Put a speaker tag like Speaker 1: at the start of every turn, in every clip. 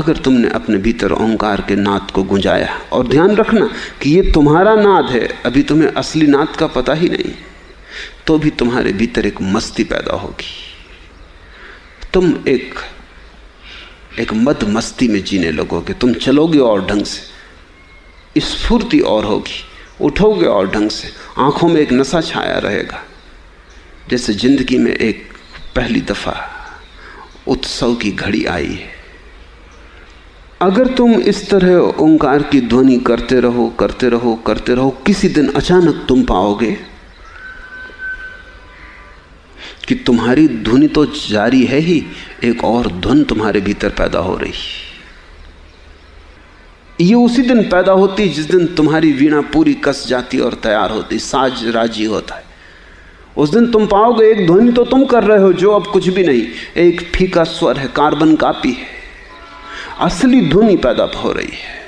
Speaker 1: अगर तुमने अपने भीतर ओंकार के नाद को गुंजाया और ध्यान रखना कि ये तुम्हारा नाद है, अभी तुम्हें असली नाद का पता ही नहीं तो भी तुम्हारे भीतर एक मस्ती पैदा होगी। तुम एक एक मद मस्ती में जीने लगोगे, तुम चलोगे और ढंग से स्फूर्ति और होगी, उठोगे और ढंग से, आँखों में एक नशा छाया रहेगा, जैसे ज़िंदगी में एक पहली दफ़ा उत्सव की घड़ी आई है। अगर तुम इस तरह ओंकार की ध्वनि करते रहो करते रहो करते रहो, किसी दिन अचानक तुम पाओगे कि तुम्हारी ध्वनि तो जारी है ही, एक और ध्वन तुम्हारे भीतर पैदा हो रही। है ये उसी दिन पैदा होती जिस दिन तुम्हारी वीणा पूरी कस जाती और तैयार होती, साज राज़ी होता है। उस दिन तुम पाओगे, एक ध्वनि तो तुम कर रहे हो, जो अब कुछ भी नहीं, एक फीका स्वर है, कार्बन कापी है। असली ध्वनि पैदा हो रही है।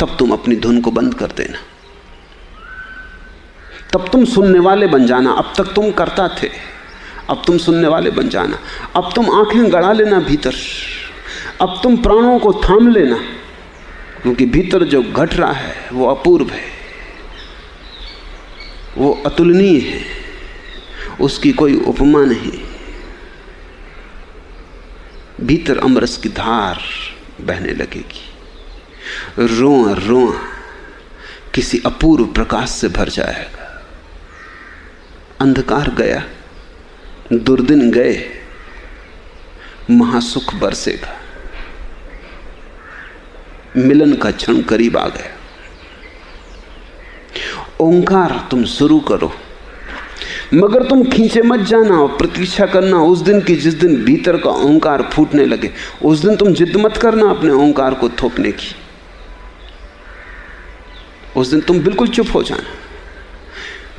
Speaker 1: तब तुम अपनी धुन को बंद कर देना। तब तुम सुनने वाले बन जाना। अब तक तुम करता थे। अब तुम सुनने वाले बन जाना। अब तुम आँखें गड़ा लेना भीतर। अब तुम प्राणों को थाम लेना। क्योंकि भीतर जो घट रहा है, वो अपूर्व है। वो अतुलनीय है। उसकी कोई उपमा नहीं। भीतर अमरस की धार बहने लगेगी। रोआ रोआ किसी अपूर्व प्रकाश से भर जाएगा। अंधकार गया, दुर्दिन गए, महासुख बरसेगा। मिलन का क्षण करीब आ गया। ओंकार तुम शुरू करो। मगर तुम खींचे मत जाना और प्रतीक्षा करना, उस दिन की जिस दिन भीतर का ओंकार फूटने लगे, उस दिन तुम जिद मत करना अपने ओंकार को थोपने की। उस दिन तुम बिल्कुल चुप हो जाना।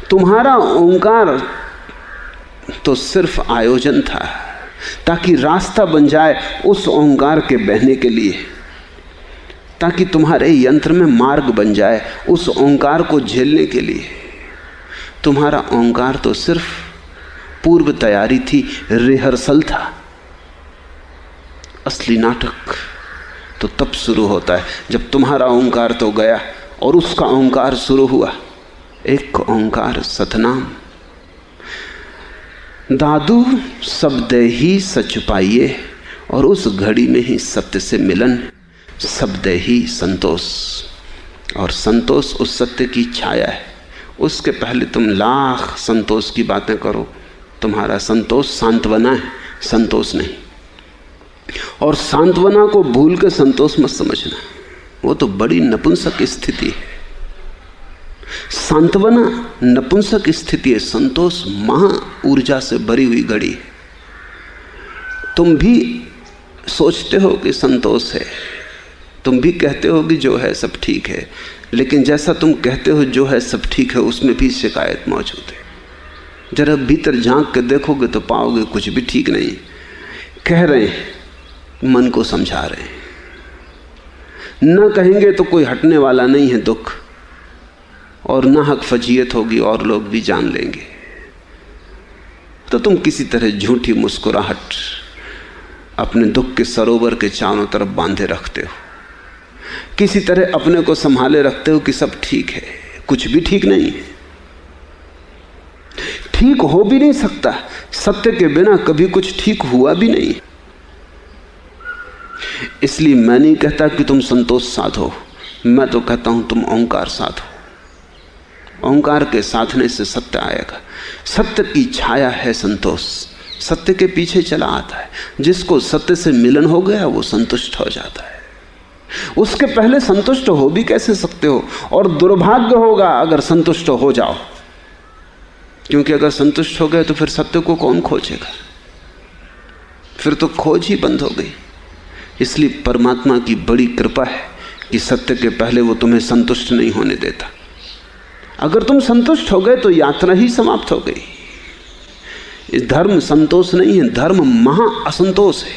Speaker 1: तुम्हारा ओंकार तो सिर्फ़ आयोजन था, ताकि रास्ता बन जाए उस ओंकार के बहने के लिए, ताकि तुम्हारे यंत्र में मार्ग बन जाए उस ओंकार को झेलने के लिए। तुम्हारा ओंकार तो सिर्फ़ पूर्व तैयारी थी, रिहर्सल था। असली नाटक तो तब शुरू होता है, जब तुम्हारा ओंकार तो गया और उसका ओंकार शुरू हुआ। एक ओंकार सतनाम। दादू शब्द ही सच पाइए और उस घड़ी में ही सत्य से मिलन, शब्द ही संतोष। और संतोष उस सत्य की छाया है। उसके पहले तुम लाख संतोष की बातें करो। तुम्हारा संतोष सांत्वना है, संतोष नहीं। और सांत्वना को भूल के संतोष मत समझना। वो तो बड़ी नपुंसक स्थिति है। सांत्वना नपुंसक स्थिति है, संतोष महा ऊर्जा से भरी हुई घड़ी है। तुम भी सोचते हो कि संतोष है, तुम भी कहते हो कि जो है सब ठीक है। लेकिन जैसा तुम कहते हो, जो है सब ठीक है, उसमें भी शिकायत मौजूद है। जरा भीतर झाँक के देखोगे तो पाओगे कुछ भी ठीक नहीं। कह रहे हैं, मन को समझा रहे हैं। न कहेंगे तो कोई हटने वाला नहीं है दुख, और ना हक फजीयत होगी, और लोग भी जान लेंगे। तो तुम किसी तरह झूठी मुस्कुराहट अपने दुख के सरोवर के चारों तरफ़ बांधे रखते हो। किसी तरह अपने को संभाले रखते हो कि सब ठीक है। कुछ भी ठीक नहीं है। ठीक हो भी नहीं सकता। सत्य के बिना कभी कुछ ठीक हुआ भी नहीं। इसलिए मैं नहीं कहता कि तुम संतोष साधो। मैं तो कहता हूँ तुम ओंकार साधो। ओंकार के साधने से सत्य आएगा। सत्य की छाया है संतोष। सत्य के पीछे चला आता है। जिसको सत्य से मिलन हो गया, वो संतुष्ट हो जाता है। उसके पहले संतुष्ट हो भी कैसे सकते हो? और दुर्भाग्य होगा अगर संतुष्ट हो जाओ। क्योंकि अगर संतुष्ट हो गए तो फिर सत्य को कौन खोजेगा? फिर तो खोज ही बंद हो गई। इसलिए परमात्मा की बड़ी कृपा है कि सत्य के पहले वो तुम्हें संतुष्ट नहीं होने देता। अगर तुम संतुष्ट हो गए तो यात्रा ही समाप्त हो गई। इस धर्म संतोष नहीं है, धर्म महा असंतोष है।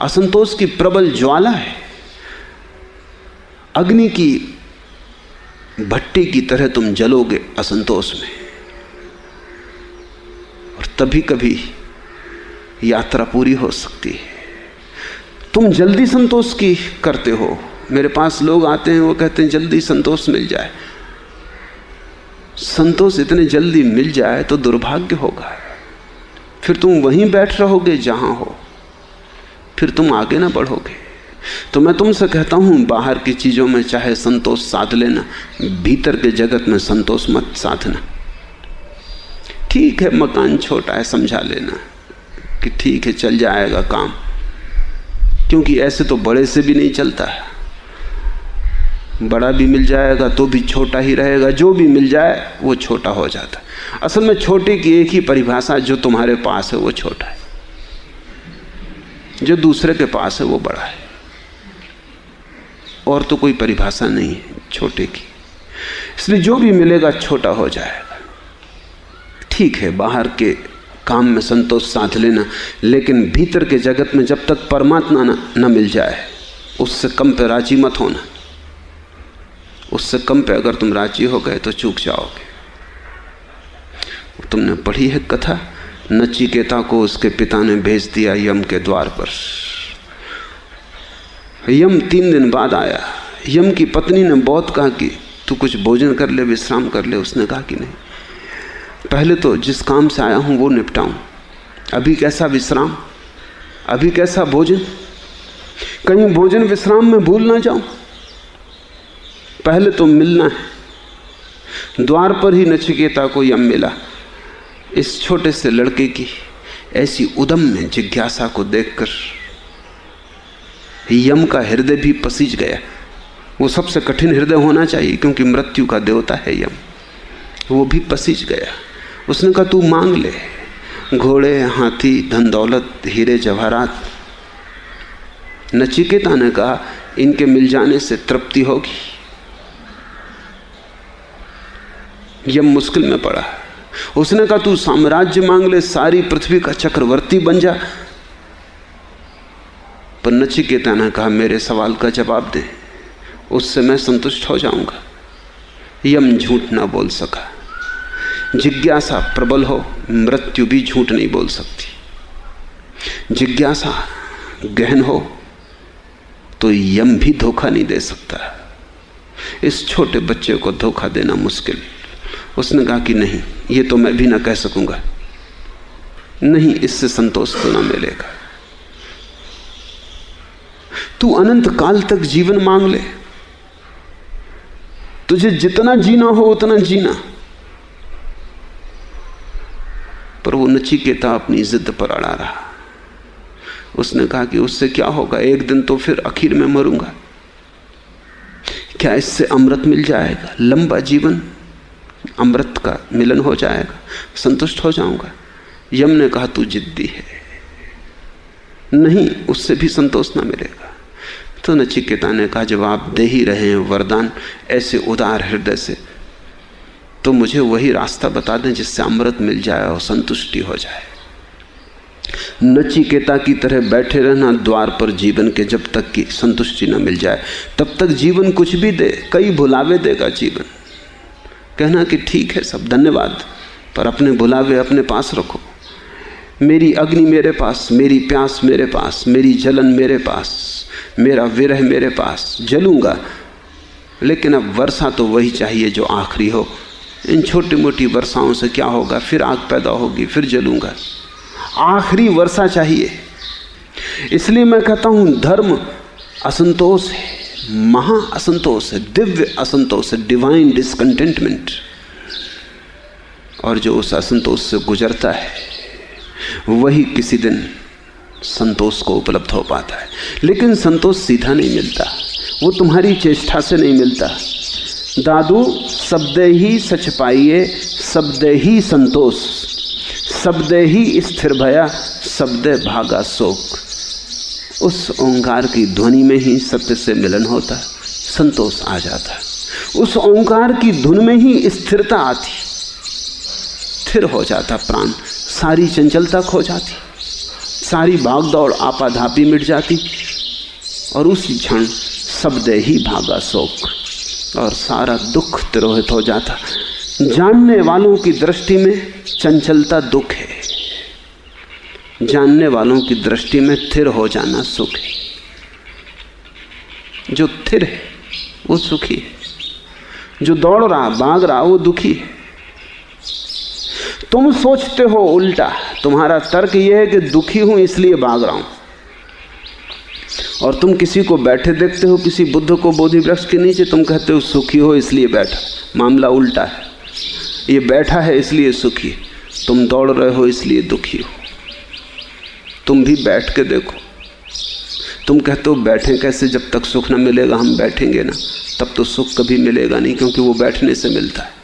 Speaker 1: असंतोष की प्रबल ज्वाला है। अग्नि की भट्टी की तरह तुम जलोगे असंतोष में। और तभी कभी यात्रा पूरी हो सकती है। तुम जल्दी संतोष की करते हो। मेरे पास लोग आते हैं, वो कहते हैं, जल्दी संतोष मिल जाए। संतोष इतने जल्दी मिल जाए तो दुर्भाग्य होगा। फिर तुम वहीं बैठ रहोगे जहाँ हो। फिर तुम आगे ना बढ़ोगे। तो मैं तुमसे कहता हूँ, बाहर की चीज़ों में चाहे संतोष साध लेना, भीतर के जगत में संतोष मत साधना। ठीक है, मकान छोटा है, समझा लेना कि ठीक है, चल जाएगा काम। क्योंकि ऐसे तो बड़े से भी नहीं चलता। है बड़ा भी मिल जाएगा तो भी छोटा ही रहेगा, जो भी मिल जाए, वो छोटा हो जाता। है असल में छोटे की एक ही परिभाषा, जो तुम्हारे पास है, वो छोटा है। जो दूसरे के पास है, वो बड़ा है। और तो कोई परिभाषा नहीं है छोटे की। इसलिए जो भी मिलेगा छोटा हो जाएगा। ठीक है बाहर के काम में संतोष साध लेना लेकिन भीतर के जगत में जब तक परमात्मा न, न मिल जाए उससे कम पे राज़ी मत होना। उससे कम पे अगर तुम राज़ी हो गए तो चूक जाओगे। तुमने पढ़ी है कथा? नचिकेता को उसके पिता ने भेज दिया यम के द्वार पर। यम तीन दिन बाद आया। यम की पत्नी ने बहुत कहा कि तू कुछ भोजन कर ले, विश्राम कर ले, उसने कहा कि नहीं। पहले तो जिस काम से आया हूँ वो निपटाऊं। अभी कैसा विश्राम? अभी कैसा भोजन? कहीं भोजन विश्राम में भूल ना जाऊँ? पहले तो मिलना है। द्वार पर ही नचिकेता को यम मिला। इस छोटे से लड़के की ऐसी उदम में जिज्ञासा को देखकर यम का हृदय भी पसीज गया। वो सबसे कठिन हृदय होना चाहिए, क्योंकि मृत्यु का देवता है यम। वो भी पसीज गया। उसने कहा, तू मांग ले। घोड़े, हाथी, धन दौलत, हीरे, जवाहरात। नचिकेता ने कहा, इनके मिल जाने से तृप्ति होगी। यम मुश्किल में पड़ा। उसने कहा, तू साम्राज्य मांग ले, सारी पृथ्वी का चक्रवर्ती बन जा। पर नचिकेता ने कहा, मेरे सवाल का जवाब दे। उससे मैं संतुष्ट हो जाऊँगा। यम झूठ ना बोल सका। जिज्ञासा प्रबल हो, मृत्यु भी झूठ नहीं बोल सकती। जिज्ञासा गहन हो तो यम भी धोखा नहीं दे सकता। इस छोटे बच्चे को धोखा देना मुश्किल। उसने कहा कि नहीं, ये तो मैं भी ना कह सकूँगा। नहीं, इससे संतोष तो ना मिलेगा। तू अनंत काल तक जीवन मांग ले। तुझे जितना जीना हो, उतना जीना। पर वो नचिकेता अपनी जिद पर अड़ा रहा। उसने कहा कि उससे क्या होगा? एक दिन तो फिर आखिर में मरूँगा। क्या इससे अमृत मिल जाएगा? लंबा जीवन अमृत का मिलन हो जाएगा? संतुष्ट हो जाऊँगा। यम ने कहा, तू जिद्दी है। नहीं, उससे भी संतोष ना मिलेगा। तो नचिकेता ने कहा जब आप दे ही रहे हैं वरदान, ऐसे उदार हृदय से। तो मुझे वही रास्ता बता दें जिससे अमृत मिल जाए और संतुष्टि हो जाए। नचिकेता की तरह बैठे रहना द्वार पर जीवन के जब तक की संतुष्टि न मिल जाए, तब तक जीवन कुछ भी दे, कई भुलावे देगा जीवन। कहना कि ठीक है, सब धन्यवाद, पर अपने भुलावे अपने पास रखो। मेरी अग्नि मेरे पास, मेरी प्यास मेरे पास, मेरी जलन मेरे पास, मेरा विरह मेरे पास, जलूँगा। लेकिन अब वर्षा तो वही चाहिए जो आखिरी हो। इन छोटी मोटी वर्षाओं से क्या होगा? फिर आग पैदा होगी, फिर जलूँगा। आखिरी वर्षा चाहिए। इसलिए मैं कहता हूँ, धर्म असंतोष है, महा असंतोष है, दिव्य असंतोष है डिवाइन डिसकंटेंटमेंट और जो उस असंतोष से गुजरता है वही किसी दिन संतोष को उपलब्ध हो पाता है। लेकिन संतोष सीधा नहीं मिलता। वो तुम्हारी चेष्टा से नहीं मिलता। दादू, शब्द ही सच पाइए, शब्द ही संतोष, शब्द ही स्थिर भया, शब्द भागा शोक। उस ओंकार की ध्वनि में ही सत्य से मिलन होता, संतोष आ जाता। उस ओंकार की धुन में ही स्थिरता आती, स्थिर हो जाता प्राण। सारी चंचलता खो जाती, सारी भागदौड़ आपाधापी मिट जाती, और उसी क्षण शब्द ही भागा शोक, और सारा दुख तिरोहित हो जाता। जानने वालों की दृष्टि में चंचलता दुख है। जानने वालों की दृष्टि में थिर हो जाना सुख है। जो थिर है, वो सुखी है। जो दौड़ रहा, भाग रहा, वो दुखी है। तुम सोचते हो उल्टा। तुम्हारा तर्क यह है कि दुखी हूँ, इसलिए भाग रहा हूँ। और तुम किसी को बैठे देखते हो, किसी बुद्ध को बोधि वृक्ष के नीचे, तुम कहते हो, सुखी हो, इसलिए बैठा। मामला उल्टा है। ये बैठा है, इसलिए सुखी तुम दौड़ रहे हो, इसलिए दुखी हो। तुम भी बैठ के देखो। तुम कहते हो, बैठे कैसे? जब तक सुख न मिलेगा, हम बैठेंगे ना। तब तो सुख कभी मिलेगा नहीं, क्योंकि वो बैठने से मिलता है।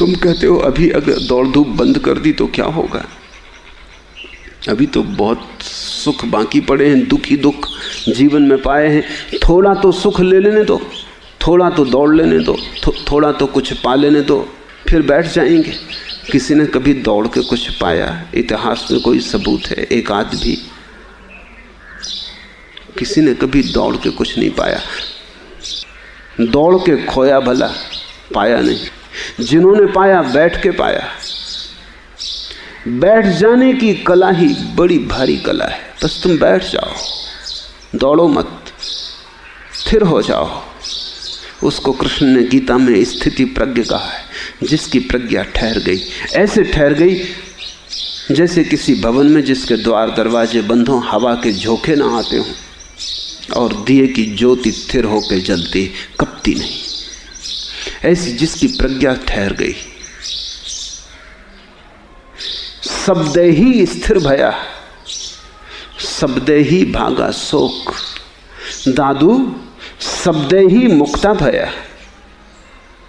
Speaker 1: तुम कहते हो अभी अगर दौड़ धूप बंद कर दी तो क्या होगा? अभी तो बहुत सुख बाकी पड़े हैं दुखी दुख जीवन में पाए हैं। थोड़ा तो सुख ले लेने दो थोड़ा तो दौड़ लेने दो थो, थोड़ा तो कुछ पा लेने दो फिर बैठ जाएँगे। किसी ने कभी दौड़ के कुछ पाया? इतिहास में कोई सबूत है? एक आध भी। किसी ने कभी दौड़ के कुछ नहीं पाया। दौड़ के खोया भला पाया नहीं। जिन्होंने पाया, बैठ के पाया। बैठ जाने की कला ही बड़ी भारी कला है। बस तुम बैठ जाओ, दौड़ो मत, स्थिर हो जाओ। उसको कृष्ण ने गीता में स्थिति प्रज्ञ कहा है, जिसकी प्रज्ञा ठहर गई। ऐसे ठहर गई, जैसे किसी भवन में जिसके द्वार, दरवाजे बंद हों, हवा के झोंके ना आते हों, और दिए की ज्योति स्थिर होकर जलती, कपती नहीं। ऐसी जिसकी प्रज्ञा ठहर गई। शब्द ही स्थिर भया शब्द ही भागा शोक, दादू शब्द ही मुक्ता भया,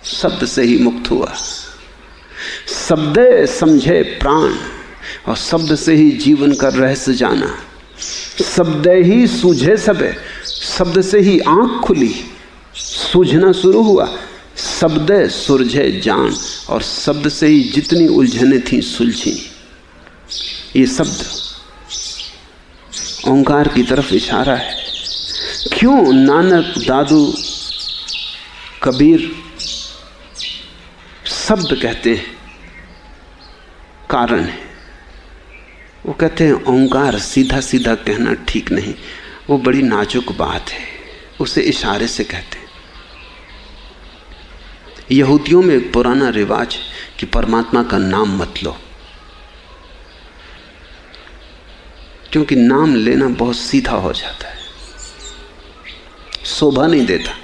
Speaker 1: शब्द से ही मुक्त हुआ। शब्द समझे प्राण और शब्द से ही जीवन का रहस्य जाना। शब्द ही सूझे सबे शब्द से ही आँख खुली, सूझना शुरू हुआ। शब्द सुरझे जान, और शब्द से ही जितनी उलझने थी, सुलझी। ये शब्द ओंकार की तरफ़ इशारा है। क्यों नानक, दादू, कबीर शब्द कहते हैं? कारण है। वो कहते हैं, ओंकार सीधा सीधा कहना ठीक नहीं। वो बड़ी नाजुक बात है। उसे इशारे से कहते हैं। यहूदियों में एक पुराना रिवाज कि परमात्मा का नाम मत लो। क्योंकि नाम लेना बहुत सीधा हो जाता है। शोभा नहीं देता।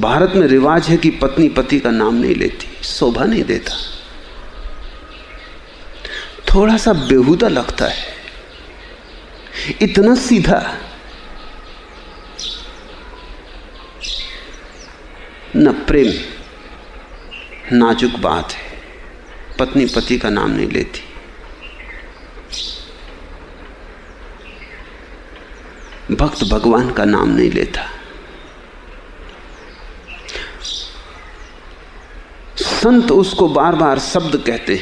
Speaker 1: भारत में रिवाज है कि पत्नी पति का नाम नहीं लेती। शोभा नहीं देता। थोड़ा सा बेहुदा लगता है। इतना सीधा। न प्रेम। नाजुक बात है। पत्नी पति का नाम नहीं लेती। भक्त भगवान का नाम नहीं लेता। संत उसको बार बार शब्द कहते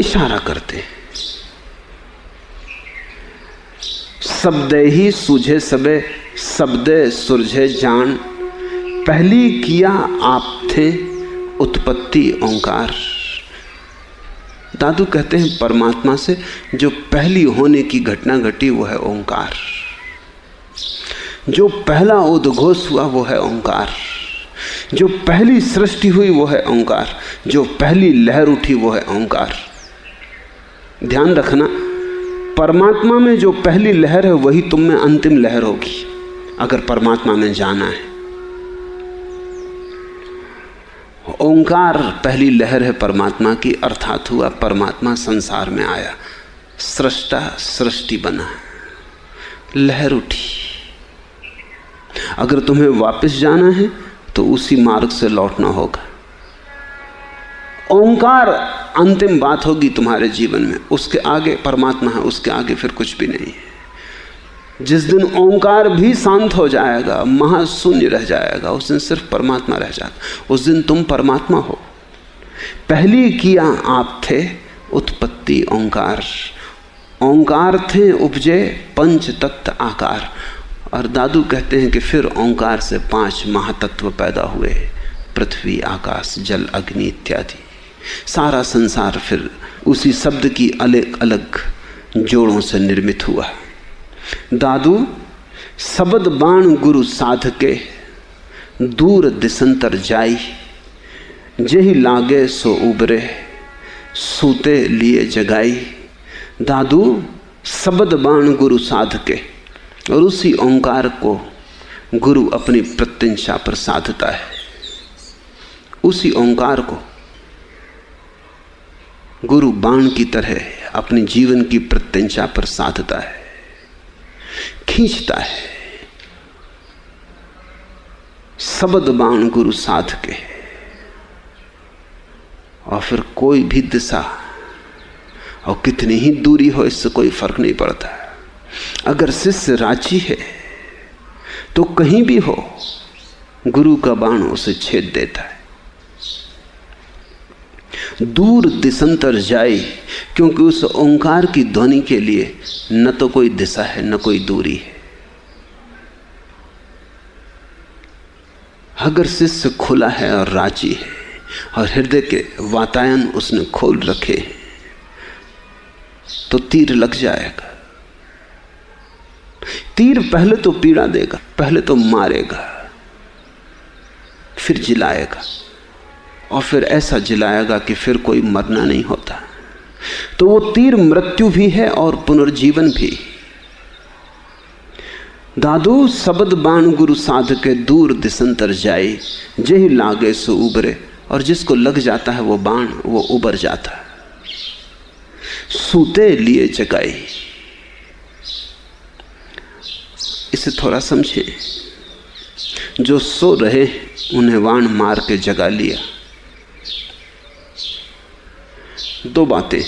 Speaker 1: इशारा करते शब्द ही सूझे सबे, शब्द सुरझे जान। पहली किया आप थे उत्पत्ति ओंकार। दादू कहते हैं परमात्मा से जो पहली होने की घटना घटी वो है ओंकार। जो पहला उद्घोष हुआ वो है ओंकार। जो पहली सृष्टि हुई वो है ओंकार। जो पहली लहर उठी वो है ओंकार। ध्यान रखना, परमात्मा में जो पहली लहर है वही तुम में अंतिम लहर होगी, अगर परमात्मा में जाना है। ओंकार पहली लहर है परमात्मा की, अर्थात हुआ परमात्मा संसार में आया। सृष्टा सृष्टि बना। लहर उठी। अगर तुम्हें वापस जाना है तो उसी मार्ग से लौटना होगा। ओंकार अंतिम बात होगी तुम्हारे जीवन में। उसके आगे परमात्मा है, उसके आगे फिर कुछ भी नहीं है। जिस दिन ओंकार भी शांत हो जाएगा, महाशून्य रह जाएगा, उस दिन सिर्फ़ परमात्मा रह जाता उस दिन तुम परमात्मा हो। पहली किया आप थे उत्पत्ति ओंकार। ओंकार थे उपजे पंच तत्व आकार। और दादू कहते हैं कि फिर ओंकार से पाँच महातत्व पैदा हुए। पृथ्वी, आकाश, जल, अग्नि इत्यादि। सारा संसार फिर उसी शब्द की अलग अलग जोड़ों से निर्मित हुआ। दादू, सबद बाण गुरु साध के दूर दिसंतर जाई। जही लागे सो उबरे, सूते लिए जगाई। दादू, सबद बाण गुरु साध के और उसी ओंकार को गुरु अपनी प्रत्यंशा पर साधता है। उसी ओंकार को गुरु बाण की तरह अपने जीवन की प्रत्यंशा पर साधता है। खींचता है। सबद बाण गुरु साध के और फिर कोई भी दिशा, और कितनी ही दूरी हो, इससे कोई फ़र्क नहीं पड़ता। अगर शिष्य रांची है तो कहीं भी हो, गुरु का बाण उसे छेद देता है। दूर दिशंतर जाए, क्योंकि उस ओंकार की ध्वनि के लिए न तो कोई दिशा है, न कोई दूरी है। अगर शिष्य खुला है और राज़ी है, और हृदय के वातायन उसने खोल रखे तो तीर लग जाएगा। तीर पहले तो पीड़ा देगा, पहले तो मारेगा, फिर जिलाएगा। और फिर ऐसा जिलाएगा कि फिर कोई मरना नहीं होता। तो वो तीर मृत्यु भी है और पुनर्जीवन भी। दादू, सबद बाण गुरु साध के दूर दिसंतर जाए, जही लागे सो उबरे, और जिसको लग जाता है वो बाण, वो उबर जाता। है सूते लिए जगाई इसे थोड़ा समझे। जो सो रहे, उन्हें वाण मार के जगा लिया। दो बातें।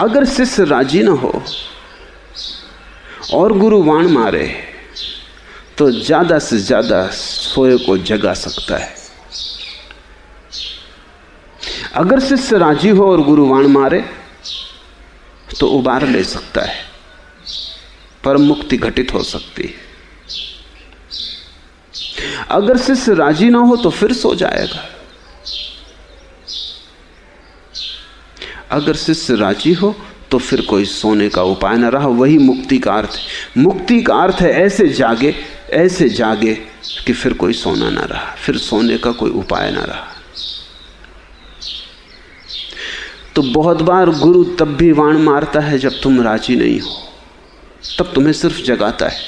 Speaker 1: अगर शिष्य राज़ी ना हो और गुरु वाण मारे तो ज़्यादा से ज़्यादा सोए को जगा सकता है। अगर शिष्य राज़ी हो और गुरु वाण मारे तो उबार ले सकता है, पर मुक्ति घटित हो सकती है। अगर शिष्य राज़ी ना हो तो फिर सो जाएगा। अगर शिष्य राज़ी हो तो फिर कोई सोने का उपाय ना रहा। वही मुक्ति का अर्थ है। मुक्ति का अर्थ है ऐसे जागे ऐसे जागे कि फिर कोई सोना ना रहा। फिर सोने का कोई उपाय ना रहा। तो बहुत बार गुरु तब भी वाण मारता है जब तुम राज़ी नहीं हो। तब तुम्हें सिर्फ़ जगाता है।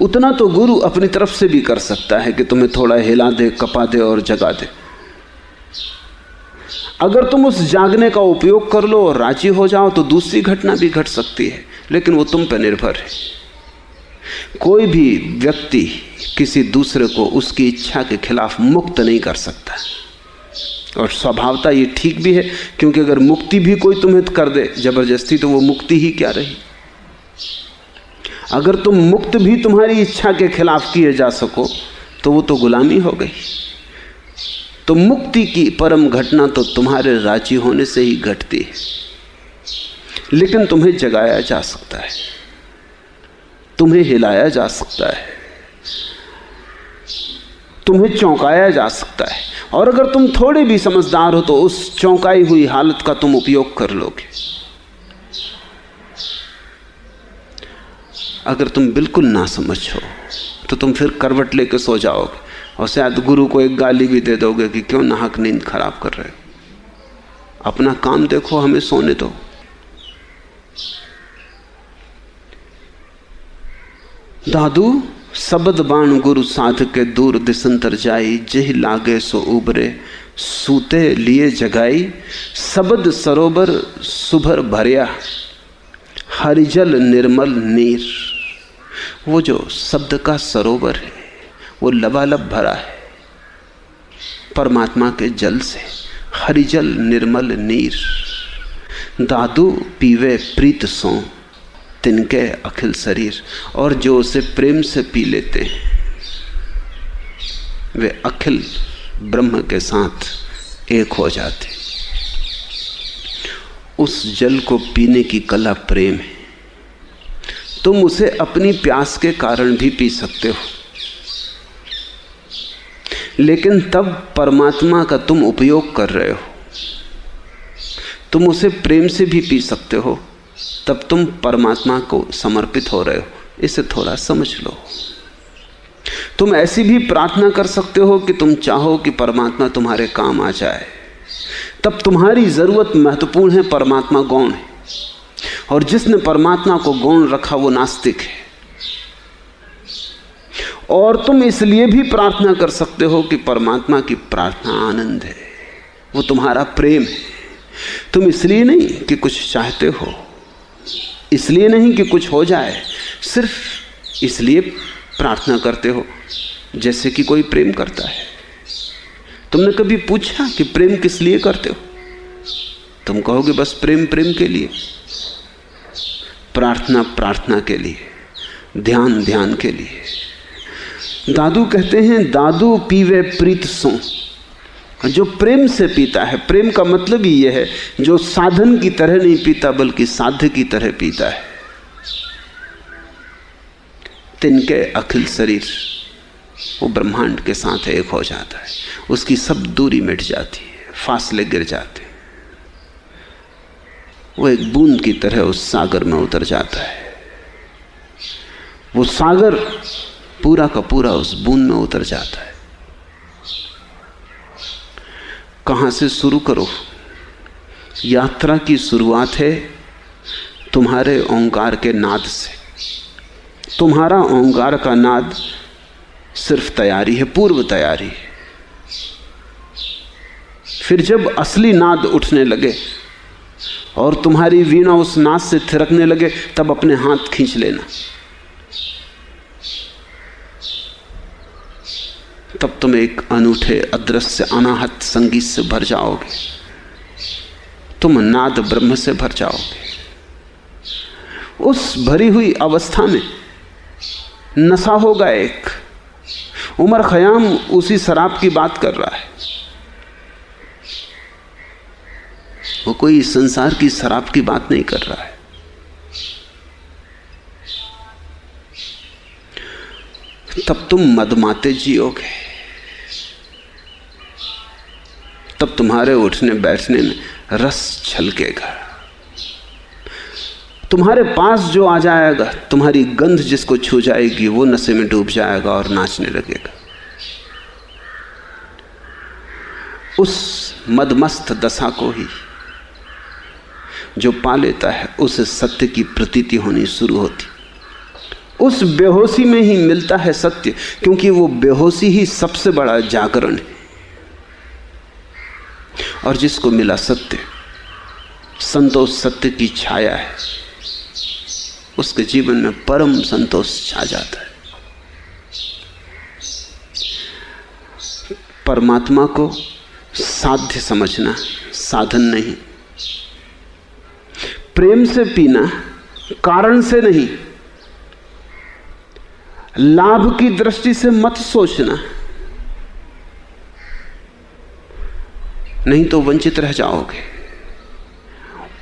Speaker 1: उतना तो गुरु अपनी तरफ़ से भी कर सकता है कि तुम्हें थोड़ा हिला दे, कपा दे और जगा दे। अगर तुम उस जागने का उपयोग कर लो और राज़ी हो जाओ तो दूसरी घटना भी घट सकती है, लेकिन वो तुम पर निर्भर है। कोई भी व्यक्ति किसी दूसरे को उसकी इच्छा के खिलाफ मुक्त नहीं कर सकता। और स्वभावता ये ठीक भी है, क्योंकि अगर मुक्ति भी कोई तुम्हें कर दे, ज़बरदस्ती तो वो मुक्ति ही क्या रही? अगर तुम मुक्त भी तुम्हारी इच्छा के खिलाफ किए जा सको तो वो तो गुलामी हो गई। तो मुक्ति की परम घटना तो तुम्हारे राज़ी होने से ही घटती है। लेकिन तुम्हें जगाया जा सकता है। तुम्हें हिलाया जा सकता है। तुम्हें चौंकाया जा सकता है। और अगर तुम थोड़े भी समझदार हो तो उस चौंकाई हुई हालत का तुम उपयोग कर लोगे। अगर तुम बिल्कुल ना समझो तो तुम फिर करवट लेके सो जाओगे। और शायद गुरु को एक गाली भी दे दोगे कि क्यों नाहक नींद खराब कर रहे हो? अपना काम देखो, हमें सोने दो। दादू, सबद बाण गुरु साध के दूर दिसंतर जाई, जही लागे सो उबरे, सूते लिए जगाई, सबद सरोवर सुभर भरिया, हरिजल निर्मल नीर। वो जो शब्द का सरोवर है वो लबालब भरा है। परमात्मा के जल से। हरिजल, निर्मल नीर। दादू पीवे प्रीत सो, तिनके अखिल शरीर। और जो उसे प्रेम से पी लेते हैं, वे अखिल ब्रह्म के साथ एक हो जाते उस जल को पीने की कला प्रेम है। तुम उसे अपनी प्यास के कारण भी पी सकते हो। लेकिन तब परमात्मा का तुम उपयोग कर रहे हो। तुम उसे प्रेम से भी पी सकते हो। तब तुम परमात्मा को समर्पित हो रहे हो। इसे थोड़ा समझ लो। तुम ऐसी भी प्रार्थना कर सकते हो कि तुम चाहो कि परमात्मा तुम्हारे काम आ जाए। तब तुम्हारी ज़रूरत महत्वपूर्ण है, परमात्मा गौण है। और जिसने परमात्मा को गौण रखा, वो नास्तिक है। और तुम इसलिए भी प्रार्थना कर सकते हो कि परमात्मा की प्रार्थना आनंद है। वो तुम्हारा प्रेम है। तुम इसलिए नहीं कि कुछ चाहते हो। इसलिए नहीं कि कुछ हो जाए। सिर्फ़ इसलिए प्रार्थना करते हो, जैसे कि कोई प्रेम करता है। तुमने कभी पूछा कि प्रेम किस लिए करते हो? तुम कहोगे, बस प्रेम प्रेम के लिए। प्रार्थना प्रार्थना के लिए। ध्यान ध्यान के लिए। दादू कहते हैं, दादू पीवे प्रीत सो। जो प्रेम से पीता है, प्रेम का मतलब ही यह है, जो साधन की तरह नहीं पीता, बल्कि साध्य की तरह पीता है। तिनके अखिल शरीर, वो ब्रह्मांड के साथ एक हो जाता है। उसकी सब दूरी मिट जाती है, फासले गिर जाते हैं। वो एक बूंद की तरह उस सागर में उतर जाता है। वो सागर पूरा का पूरा उस बूंद में उतर जाता है। कहाँ से शुरू करो? यात्रा की शुरुआत है तुम्हारे ओंकार के नाद से। तुम्हारा ओंकार का नाद सिर्फ़ तैयारी है, पूर्व तैयारी है। फिर जब असली नाद उठने लगे और तुम्हारी वीणा उस नाद से थिरकने लगे, तब अपने हाथ खींच लेना। तब तुम एक अनूठे, अदृश्य, अनाहत संगीत से भर जाओगे। तुम नाद ब्रह्म से भर जाओगे। उस भरी हुई अवस्था में नशा होगा एक। उमर खयाम उसी शराब की बात कर रहा है। वो कोई संसार की शराब की बात नहीं कर रहा है। तब तुम मदमाते जियोगे। तब तुम्हारे उठने बैठने में रस छलकेगा। तुम्हारे पास जो आ जाएगा, तुम्हारी गंध जिसको छू जाएगी, वो नशे में डूब जाएगा और नाचने लगेगा। उस मदमस्त दशा को ही जो पा लेता है, उसे सत्य की प्रतीति होनी शुरू होती। उस बेहोशी में ही मिलता है सत्य, क्योंकि वो बेहोशी ही सबसे बड़ा जागरण है। और जिसको मिला सत्य, संतोष सत्य की छाया है, उसके जीवन में परम संतोष छा जाता है। परमात्मा को साध्य समझना साधन नहीं। प्रेम से पीना कारण से नहीं। लाभ की दृष्टि से मत सोचना नहीं तो वंचित रह जाओगे।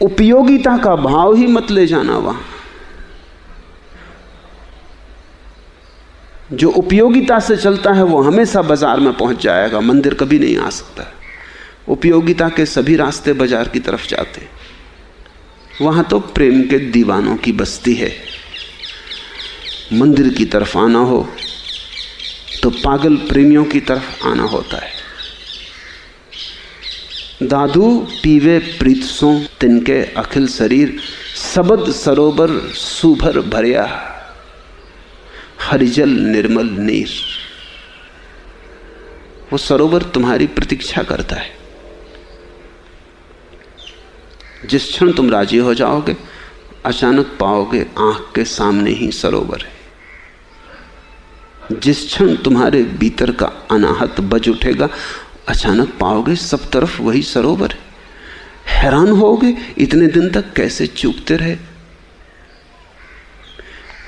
Speaker 1: उपयोगिता का भाव ही मत ले जाना वहाँ। जो उपयोगिता से चलता है वो हमेशा बाज़ार में पहुँच जाएगा, मंदिर कभी नहीं आ सकता। उपयोगिता के सभी रास्ते बाज़ार की तरफ़ जाते वहाँ तो प्रेम के दीवानों की बस्ती है। मंदिर की तरफ़ आना हो तो पागल प्रेमियों की तरफ़ आना होता है। दादू पीवे प्रीत सो तिनके अखिल शरीर, सबद सरोवर सुभर भरिया। हरिजल निर्मल नीर। वो सरोवर तुम्हारी प्रतीक्षा करता है। जिस क्षण तुम राज़ी हो जाओगे, अचानक पाओगे आँख के सामने ही सरोवर है। जिस क्षण तुम्हारे भीतर का अनाहत बज उठेगा अचानक पाओगे सब तरफ़ वही सरोवर है। हैरान होगे, इतने दिन तक कैसे चूकते रहे?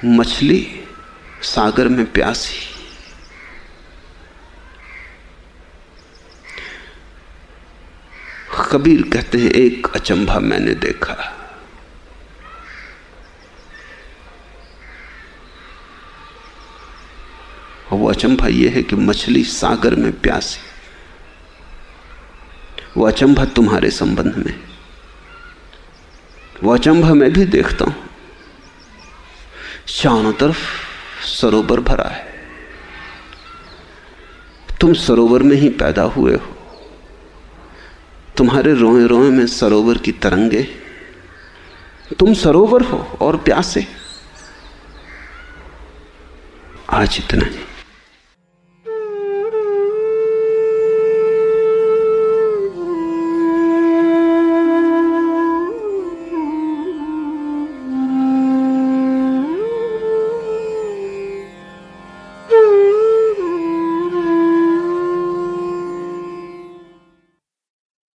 Speaker 1: मछली सागर में प्यासी। कबीर कहते हैं, एक अचंभा मैंने देखा। वो अचंभा यह है कि मछली सागर में प्यासी। वो अचंभा तुम्हारे संबंध में वो अचंभ मैं भी देखता हूँ। चारों तरफ़ सरोवर भरा है। तुम सरोवर में ही पैदा हुए हो। तुम्हारे रोए रोए में सरोवर की तरंगे। तुम सरोवर हो और प्यासे। आज इतना ही।